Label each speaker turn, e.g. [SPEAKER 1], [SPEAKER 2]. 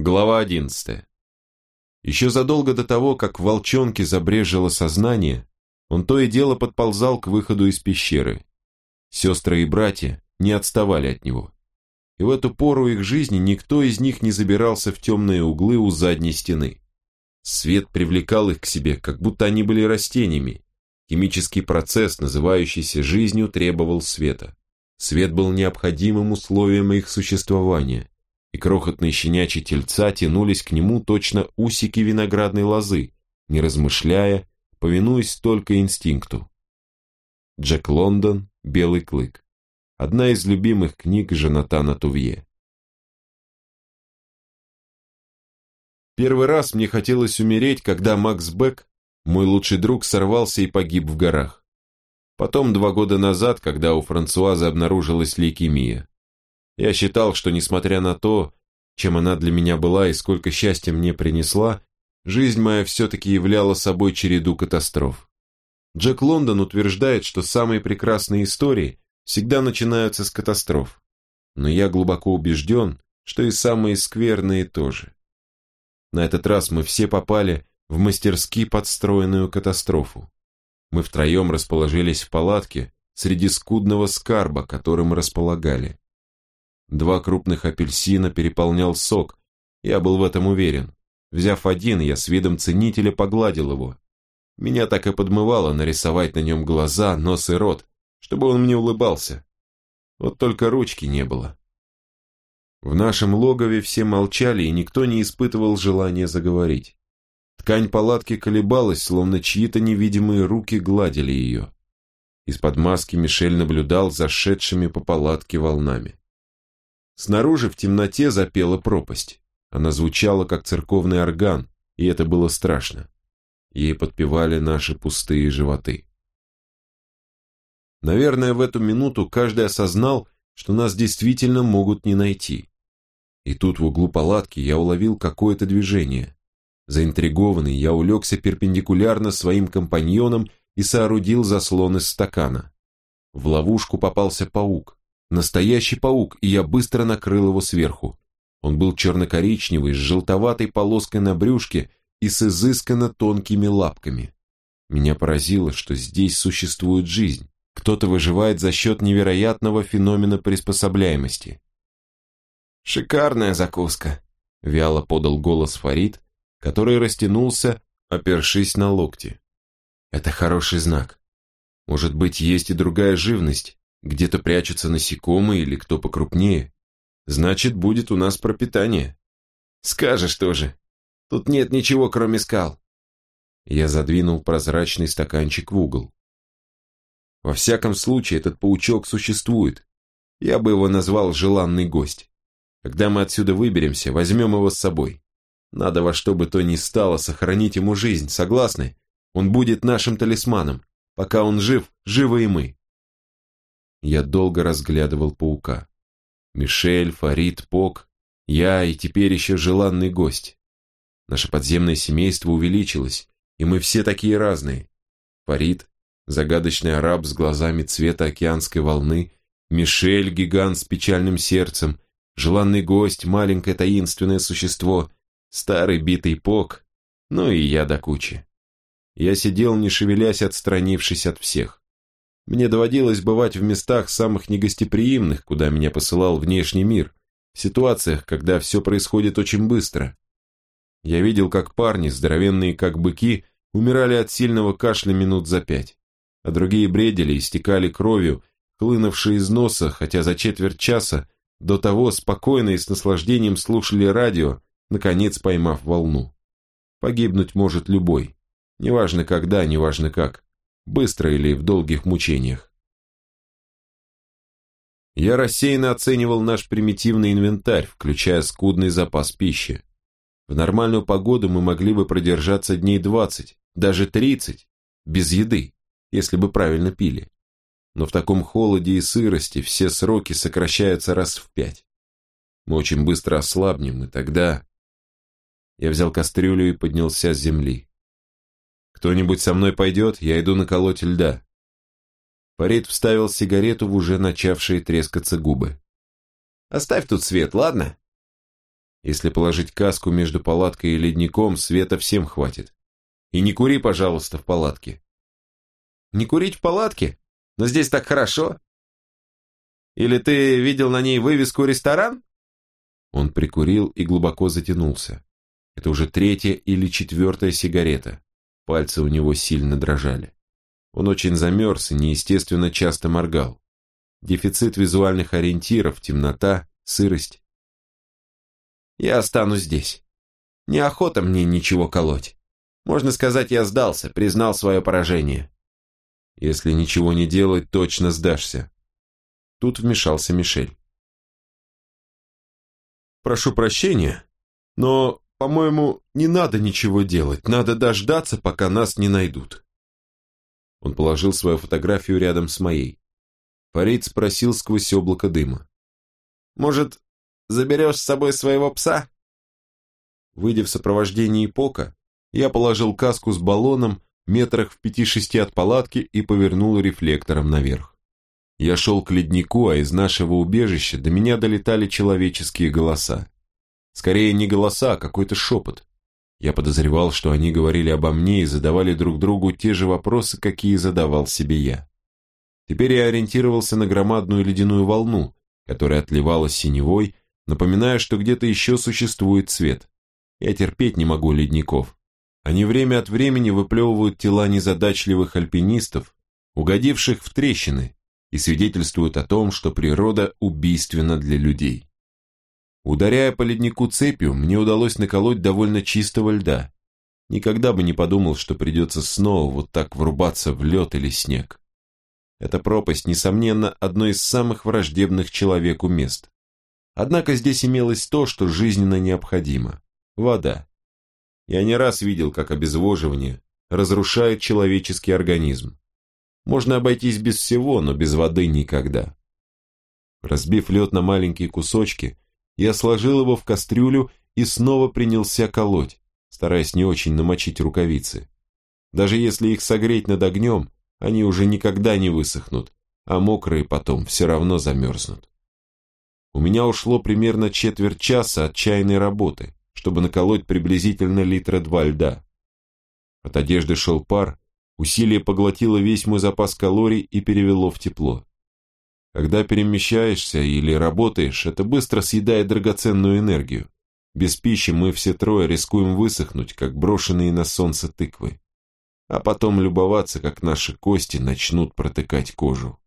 [SPEAKER 1] Глава 11. Еще задолго до того, как волчонке забрежило сознание, он то и дело подползал к выходу из пещеры. Сестры и братья не отставали от него. И в эту пору их жизни никто из них не забирался в темные углы у задней стены. Свет привлекал их к себе, как будто они были растениями. Химический процесс, называющийся жизнью, требовал света. Свет был необходимым условием их существования и крохотные щенячьи тельца тянулись к нему точно усики виноградной лозы, не размышляя, повинуясь только инстинкту. Джек Лондон, Белый клык. Одна из любимых книг Жанатана Тувье. Первый раз мне хотелось умереть, когда Макс Бек, мой лучший друг, сорвался и погиб в горах. Потом два года назад, когда у Франсуазы обнаружилась лейкемия. Я считал, что несмотря на то, чем она для меня была и сколько счастья мне принесла, жизнь моя все-таки являла собой череду катастроф. Джек Лондон утверждает, что самые прекрасные истории всегда начинаются с катастроф. Но я глубоко убежден, что и самые скверные тоже. На этот раз мы все попали в мастерски подстроенную катастрофу. Мы втроем расположились в палатке среди скудного скарба, которым располагали. Два крупных апельсина переполнял сок, я был в этом уверен. Взяв один, я с видом ценителя погладил его. Меня так и подмывало нарисовать на нем глаза, нос и рот, чтобы он мне улыбался. Вот только ручки не было. В нашем логове все молчали, и никто не испытывал желания заговорить. Ткань палатки колебалась, словно чьи-то невидимые руки гладили ее. Из-под маски Мишель наблюдал за шедшими по палатке волнами. Снаружи в темноте запела пропасть. Она звучала, как церковный орган, и это было страшно. Ей подпевали наши пустые животы. Наверное, в эту минуту каждый осознал, что нас действительно могут не найти. И тут в углу палатки я уловил какое-то движение. Заинтригованный, я улегся перпендикулярно своим компаньонам и соорудил заслон из стакана. В ловушку попался паук. Настоящий паук, и я быстро накрыл его сверху. Он был черно-коричневый, с желтоватой полоской на брюшке и с изысканно тонкими лапками. Меня поразило, что здесь существует жизнь. Кто-то выживает за счет невероятного феномена приспособляемости. «Шикарная закуска», — вяло подал голос Фарид, который растянулся, опершись на локти. «Это хороший знак. Может быть, есть и другая живность, где-то прячутся насекомые или кто покрупнее. Значит, будет у нас пропитание. Скажешь тоже. Тут нет ничего, кроме скал. Я задвинул прозрачный стаканчик в угол. Во всяком случае, этот паучок существует. Я бы его назвал желанный гость. Когда мы отсюда выберемся, возьмем его с собой. Надо во что бы то ни стало сохранить ему жизнь, согласны? Он будет нашим талисманом. Пока он жив, живы и мы. Я долго разглядывал паука. Мишель, Фарид, Пок, я и теперь еще желанный гость. Наше подземное семейство увеличилось, и мы все такие разные. Фарид, загадочный араб с глазами цвета океанской волны, Мишель, гигант с печальным сердцем, желанный гость, маленькое таинственное существо, старый битый Пок, ну и я до кучи. Я сидел, не шевелясь, отстранившись от всех. Мне доводилось бывать в местах самых негостеприимных, куда меня посылал внешний мир, в ситуациях, когда все происходит очень быстро. Я видел, как парни, здоровенные как быки, умирали от сильного кашля минут за пять, а другие бредили и стекали кровью, хлынувшей из носа, хотя за четверть часа до того спокойно и с наслаждением слушали радио, наконец поймав волну. Погибнуть может любой, неважно когда, неважно как быстро или в долгих мучениях. Я рассеянно оценивал наш примитивный инвентарь, включая скудный запас пищи. В нормальную погоду мы могли бы продержаться дней 20, даже 30, без еды, если бы правильно пили. Но в таком холоде и сырости все сроки сокращаются раз в пять. Мы очень быстро ослабнем, и тогда... Я взял кастрюлю и поднялся с земли. «Кто-нибудь со мной пойдет? Я иду наколоть льда». Фарид вставил сигарету в уже начавшие трескаться губы. «Оставь тут свет, ладно?» Если положить каску между палаткой и ледником, света всем хватит. И не кури, пожалуйста, в палатке.
[SPEAKER 2] Не курить в палатке? Но здесь так хорошо. Или ты видел на ней вывеску «Ресторан»?
[SPEAKER 1] Он прикурил и глубоко затянулся. Это уже третья или четвертая сигарета. Пальцы у него сильно дрожали. Он очень замерз и неестественно часто моргал. Дефицит визуальных ориентиров, темнота, сырость.
[SPEAKER 2] Я останусь здесь. Неохота мне ничего колоть. Можно сказать, я сдался, признал свое поражение.
[SPEAKER 1] Если ничего не делать, точно сдашься. Тут вмешался Мишель.
[SPEAKER 3] Прошу прощения, но, по-моему, не надо ничего делать, надо дождаться, пока нас не найдут.
[SPEAKER 1] Он положил свою фотографию рядом с моей. Фарид спросил сквозь облако дыма.
[SPEAKER 2] «Может, заберешь с собой своего пса?»
[SPEAKER 1] Выйдя в сопровождении Пока, я положил каску с баллоном метрах в пяти-шести от палатки и повернул рефлектором наверх. Я шел к леднику, а из нашего убежища до меня долетали человеческие голоса. Скорее не голоса, а какой-то шепот. Я подозревал, что они говорили обо мне и задавали друг другу те же вопросы, какие задавал себе я. Теперь я ориентировался на громадную ледяную волну, которая отливала синевой, напоминая, что где-то еще существует свет. Я терпеть не могу ледников. Они время от времени выплевывают тела незадачливых альпинистов, угодивших в трещины, и свидетельствуют о том, что природа убийственна для людей. Ударяя по леднику цепью, мне удалось наколоть довольно чистого льда. Никогда бы не подумал, что придется снова вот так врубаться в лед или снег. Эта пропасть, несомненно, одно из самых враждебных человеку мест. Однако здесь имелось то, что жизненно необходимо – вода. Я не раз видел, как обезвоживание разрушает человеческий организм. Можно обойтись без всего, но без воды никогда. Разбив лед на маленькие кусочки, я сложил его в кастрюлю и снова принялся колоть, стараясь не очень намочить рукавицы. Даже если их согреть над огнем, они уже никогда не высохнут, а мокрые потом все равно замерзнут. У меня ушло примерно четверть часа отчаянной работы чтобы наколоть приблизительно литра два льда. От одежды шел пар, усилие поглотило весь мой запас калорий и перевело в тепло. Когда перемещаешься или работаешь, это быстро съедает драгоценную энергию. Без пищи мы все трое рискуем высохнуть, как брошенные на солнце тыквы. А потом любоваться, как наши кости начнут протыкать кожу.